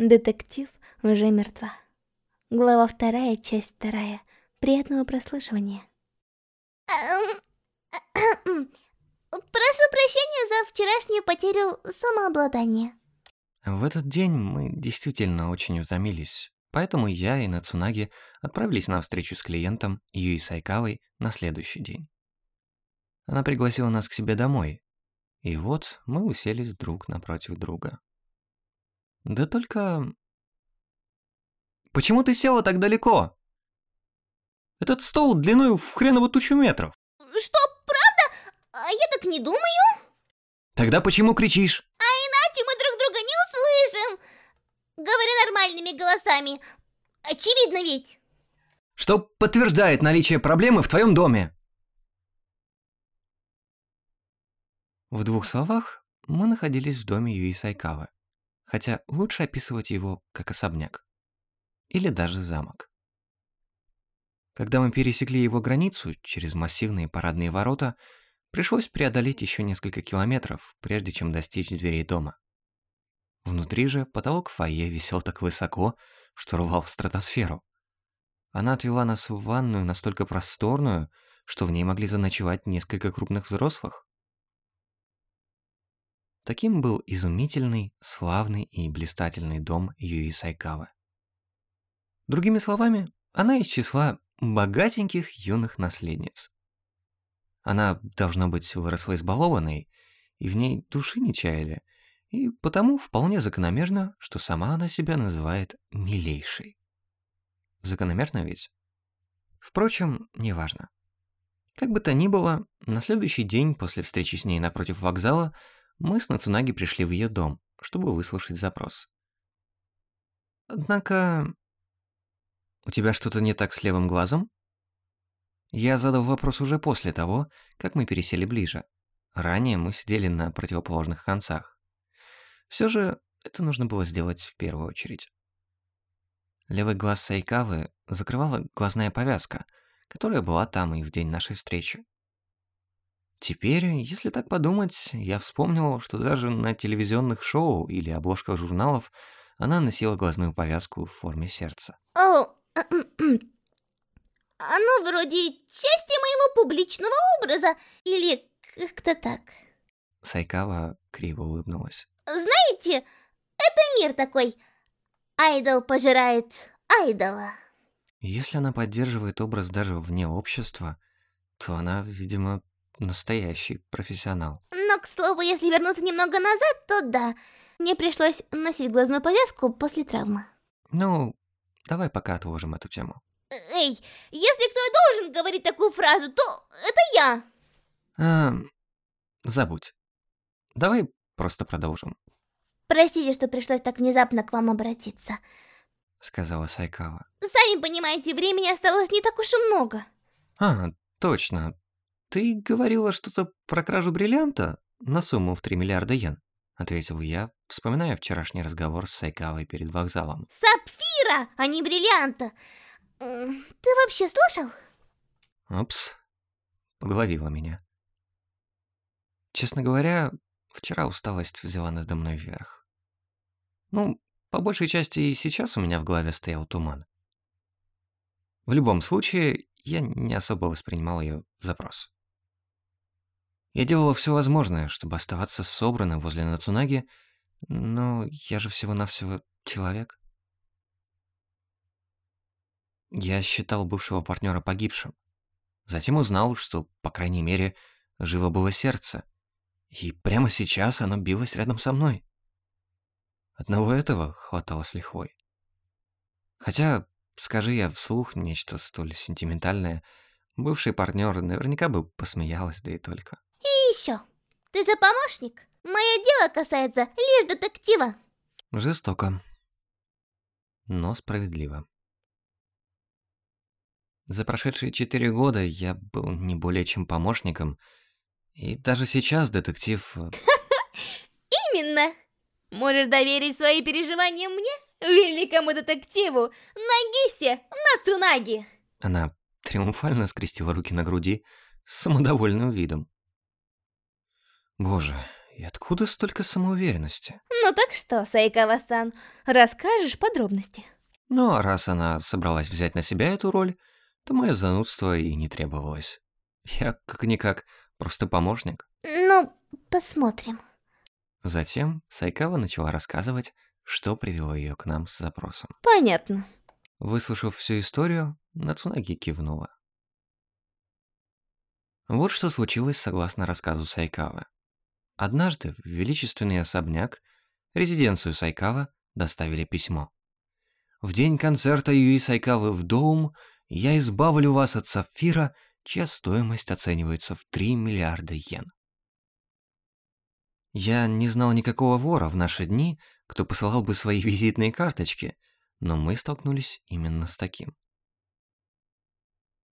Детектив уже мертва. Глава вторая, часть вторая. Приятного прослушивания. Прошу прощения за вчерашнюю потерю самообладания. В этот день мы действительно очень утомились, поэтому я и Нацунаги отправились на встречу с клиентом Юи Сайкавой на следующий день. Она пригласила нас к себе домой, и вот мы уселись друг напротив друга. Да только... Почему ты села так далеко? Этот стол длиной в хреново тучу метров. Что, правда? А я так не думаю. Тогда почему кричишь? А иначе мы друг друга не услышим. Говоря нормальными голосами. Очевидно ведь. Что подтверждает наличие проблемы в твоем доме? В двух словах, мы находились в доме Юи Сайкавы, хотя лучше описывать его как особняк. Или даже замок. Когда мы пересекли его границу через массивные парадные ворота, пришлось преодолеть еще несколько километров, прежде чем достичь дверей дома. Внутри же потолок фойе висел так высоко, что рвал в стратосферу. Она отвела нас в ванную настолько просторную, что в ней могли заночевать несколько крупных взрослых. Таким был изумительный, славный и блистательный дом Юи Сайкавы. Другими словами, она из числа богатеньких юных наследниц. Она, должно быть, выросла избалованной, и в ней души не чаяли, и потому вполне закономерно, что сама она себя называет «милейшей». Закономерно ведь? Впрочем, неважно. Как бы то ни было, на следующий день после встречи с ней напротив вокзала мы с Нацунаги пришли в ее дом, чтобы выслушать запрос. Однако у тебя что-то не так с левым глазом? Я задал вопрос уже после того, как мы пересели ближе. Ранее мы сидели на противоположных концах. Все же это нужно было сделать в первую очередь. Левый глаз Сайкавы закрывала глазная повязка, которая была там и в день нашей встречи. Теперь, если так подумать, я вспомнил, что даже на телевизионных шоу или обложках журналов она носила глазную повязку в форме сердца. О, Оно вроде части моего публичного образа, или как-то так. Сайкава криво улыбнулась. Знаете, это мир такой. Айдол пожирает айдола. Если она поддерживает образ даже вне общества, то она, видимо, настоящий профессионал. Но, к слову, если вернуться немного назад, то да, мне пришлось носить глазную повязку после травмы. Ну, давай пока отложим эту тему. Эй, если кто и должен говорить такую фразу, то это я. А, забудь. Давай просто продолжим. Простите, что пришлось так внезапно к вам обратиться. Сказала Сайкава. Сами понимаете, времени осталось не так уж и много. А, точно. Ты говорила что-то про кражу бриллианта на сумму в 3 миллиарда йен, ответил я, вспоминая вчерашний разговор с Сайкавой перед вокзалом. Сапфира, а не бриллианта. Ты вообще слушал? Опс, поглавила меня. Честно говоря, вчера усталость взяла надо мной вверх. Ну, по большей части и сейчас у меня в голове стоял туман. В любом случае, я не особо воспринимал ее запрос. Я делала все возможное, чтобы оставаться собранным возле Нацунаги, но я же всего-навсего человек. Я считал бывшего партнера погибшим. Затем узнал, что, по крайней мере, живо было сердце. И прямо сейчас оно билось рядом со мной. Одного этого хватало с лихвой. Хотя, скажи я вслух нечто столь сентиментальное, бывший партнер наверняка бы посмеялась, да и только. И еще, ты же помощник. Мое дело касается лишь детектива. Жестоко, но справедливо. За прошедшие четыре года я был не более чем помощником, и даже сейчас детектив... Э, Именно! Можешь доверить свои переживания мне, великому детективу Нагисе Нацунаги. Она триумфально скрестила руки на груди с самодовольным видом. Боже, И откуда столько самоуверенности? Ну так что, Сайкава-сан, расскажешь подробности? Ну, а раз она собралась взять на себя эту роль, то мое занудство и не требовалось. Я, как-никак, просто помощник. Ну, посмотрим. Затем Сайкава начала рассказывать, что привело ее к нам с запросом. Понятно. Выслушав всю историю, Нацунаги кивнула. Вот что случилось согласно рассказу Сайкавы. Однажды в величественный особняк, резиденцию Сайкава, доставили письмо. В день концерта Юи Сайкавы в Доум я избавлю вас от сапфира, чья стоимость оценивается в 3 миллиарда йен. Я не знал никакого вора в наши дни, кто посылал бы свои визитные карточки, но мы столкнулись именно с таким.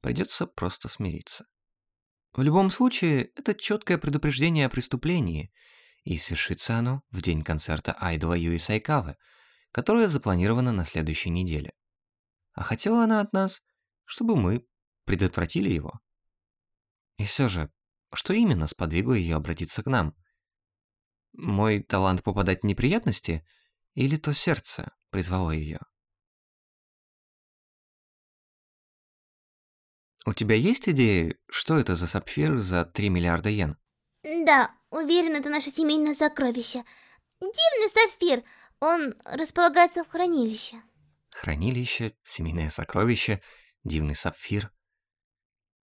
Придется просто смириться. В любом случае, это четкое предупреждение о преступлении, и свершится оно в день концерта айдола Юи Сайкавы, которое запланировано на следующей неделе. А хотела она от нас, чтобы мы предотвратили его. И все же, что именно сподвигло ее обратиться к нам? Мой талант попадать в неприятности или то сердце призвало ее? У тебя есть идеи, что это за сапфир за 3 миллиарда йен? Да, уверен, это наше семейное сокровище. Дивный сапфир, он располагается в хранилище. Хранилище, семейное сокровище, дивный сапфир.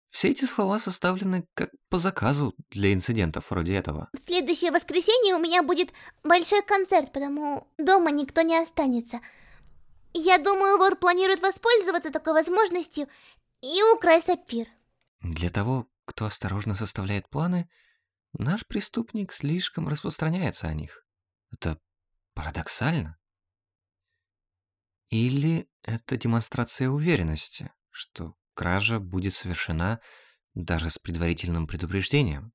Все эти слова составлены как по заказу для инцидентов вроде этого. В следующее воскресенье у меня будет большой концерт, потому дома никто не останется. Я думаю, вор планирует воспользоваться такой возможностью и украсть сапфир. Для того, кто осторожно составляет планы, наш преступник слишком распространяется о них. Это парадоксально. Или это демонстрация уверенности, что кража будет совершена даже с предварительным предупреждением.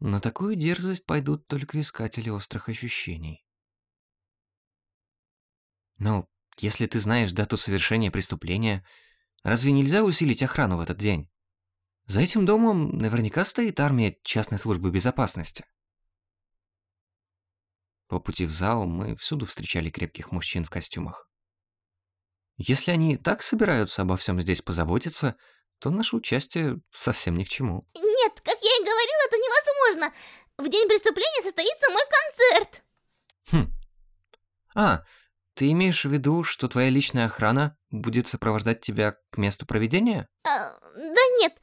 На такую дерзость пойдут только искатели острых ощущений. Но если ты знаешь дату совершения преступления, Разве нельзя усилить охрану в этот день? За этим домом наверняка стоит армия частной службы безопасности. По пути в зал мы всюду встречали крепких мужчин в костюмах. Если они так собираются обо всем здесь позаботиться, то наше участие совсем ни к чему. Нет, как я и говорил, это невозможно. В день преступления состоится мой концерт. Хм. А, ты имеешь в виду, что твоя личная охрана будет сопровождать тебя к месту проведения? А, да нет.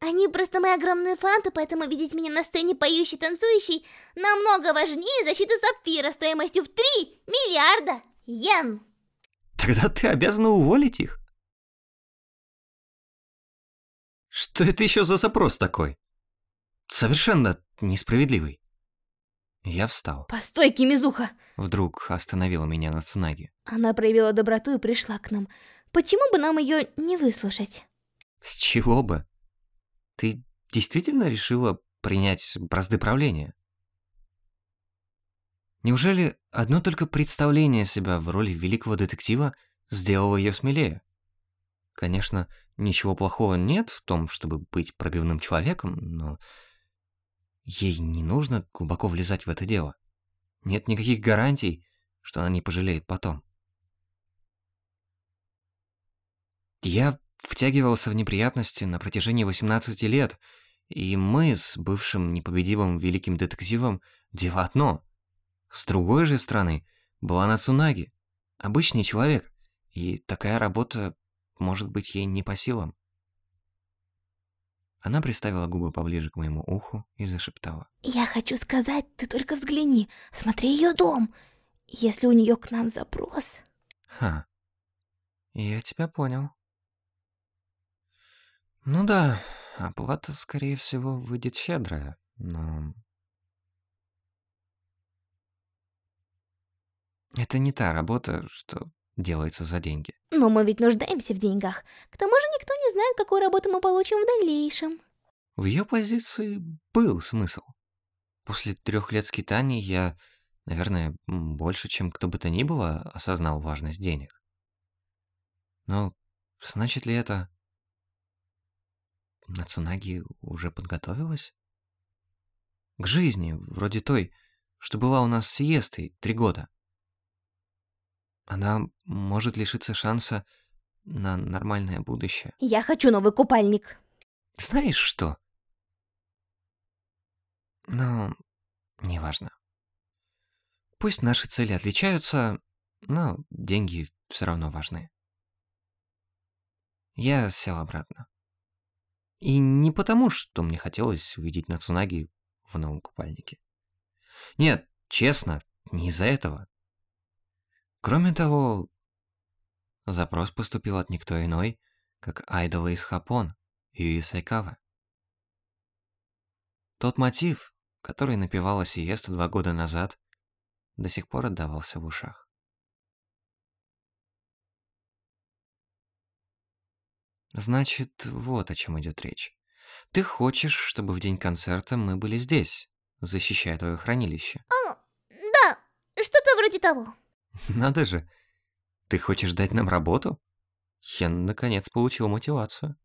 Они просто мои огромные фанаты, поэтому видеть меня на сцене поющей, танцующей намного важнее защиты сапфира стоимостью в 3 миллиарда йен. Тогда ты обязана уволить их. Что это еще за запрос такой? Совершенно несправедливый. Я встал. Постой, Кимизуха! Вдруг остановила меня на Цунаги. Она проявила доброту и пришла к нам. Почему бы нам ее не выслушать? С чего бы? Ты действительно решила принять бразды правления? Неужели одно только представление себя в роли великого детектива сделало ее смелее? Конечно, ничего плохого нет в том, чтобы быть пробивным человеком, но Ей не нужно глубоко влезать в это дело. Нет никаких гарантий, что она не пожалеет потом. Я втягивался в неприятности на протяжении 18 лет, и мы с бывшим непобедимым великим детективом дело одно. С другой же стороны, была Нацунаги, обычный человек, и такая работа может быть ей не по силам. Она приставила губы поближе к моему уху и зашептала. «Я хочу сказать, ты только взгляни, смотри ее дом. Если у нее к нам запрос...» «Ха, я тебя понял». «Ну да, оплата, скорее всего, выйдет щедрая, но...» Это не та работа, что делается за деньги. Но мы ведь нуждаемся в деньгах. К тому же никто знает, какую работу мы получим в дальнейшем. В ее позиции был смысл. После трех лет скитаний я, наверное, больше, чем кто бы то ни было, осознал важность денег. Но значит ли это... Нацунаги уже подготовилась? К жизни, вроде той, что была у нас с Сиестой три года. Она может лишиться шанса на нормальное будущее. Я хочу новый купальник. Знаешь что? Но неважно. Пусть наши цели отличаются, но деньги все равно важны. Я сел обратно. И не потому, что мне хотелось увидеть Нацунаги в новом купальнике. Нет, честно, не из-за этого. Кроме того, запрос поступил от никто иной, как айдола из Хапон, Юи Сайкава. Тот мотив, который напевала Сиеста два года назад, до сих пор отдавался в ушах. Значит, вот о чем идет речь. Ты хочешь, чтобы в день концерта мы были здесь, защищая твое хранилище? О, да, что-то вроде того. Надо же. Ты хочешь дать нам работу? Я, наконец, получил мотивацию.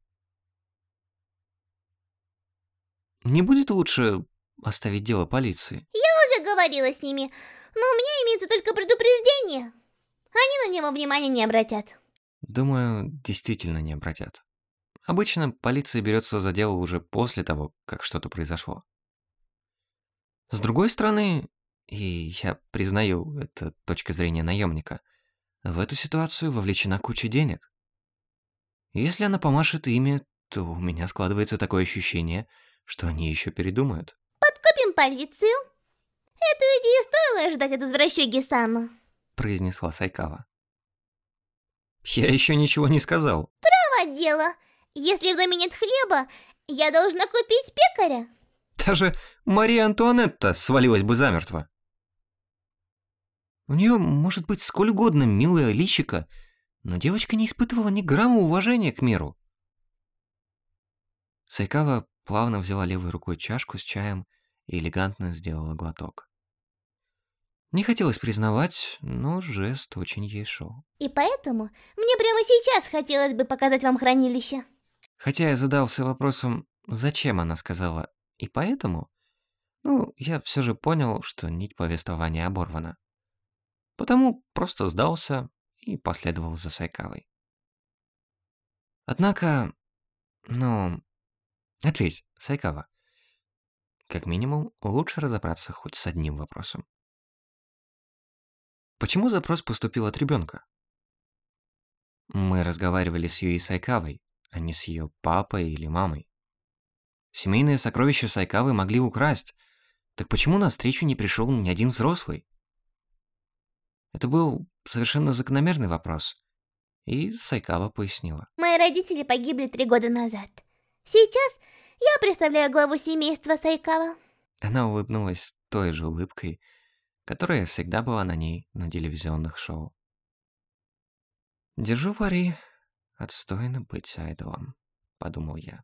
Не будет лучше оставить дело полиции? Я уже говорила с ними, но у меня имеется только предупреждение. Они на него внимания не обратят. Думаю, действительно не обратят. Обычно полиция берется за дело уже после того, как что-то произошло. С другой стороны, и я признаю, это точка зрения наемника, в эту ситуацию вовлечена куча денег. Если она помашет ими, то у меня складывается такое ощущение, что они еще передумают. Подкупим полицию. Эту идею стоило ожидать от извращёги Сама. Произнесла Сайкава. Я еще ничего не сказал. Право дело. Если в доме нет хлеба, я должна купить пекаря. Даже Мария Антуанетта свалилась бы замертво. У нее может быть сколь угодно милая личика, но девочка не испытывала ни грамма уважения к миру. Сайкава плавно взяла левой рукой чашку с чаем и элегантно сделала глоток. Не хотелось признавать, но жест очень ей шел. И поэтому мне прямо сейчас хотелось бы показать вам хранилище. Хотя я задался вопросом, зачем она сказала «и поэтому», ну, я все же понял, что нить повествования оборвана. Потому просто сдался и последовал за Сайкавой. Однако, ну, ответь, Сайкава. Как минимум, лучше разобраться хоть с одним вопросом. Почему запрос поступил от ребенка? Мы разговаривали с Юи Сайкавой, а не с ее папой или мамой. Семейные сокровища Сайкавы могли украсть, так почему на встречу не пришел ни один взрослый? Это был совершенно закономерный вопрос. И Сайкава пояснила. Мои родители погибли три года назад. Сейчас я представляю главу семейства Сайкава. Она улыбнулась той же улыбкой, которая всегда была на ней на телевизионных шоу. «Держу пари, отстойно быть айдолом», — подумал я.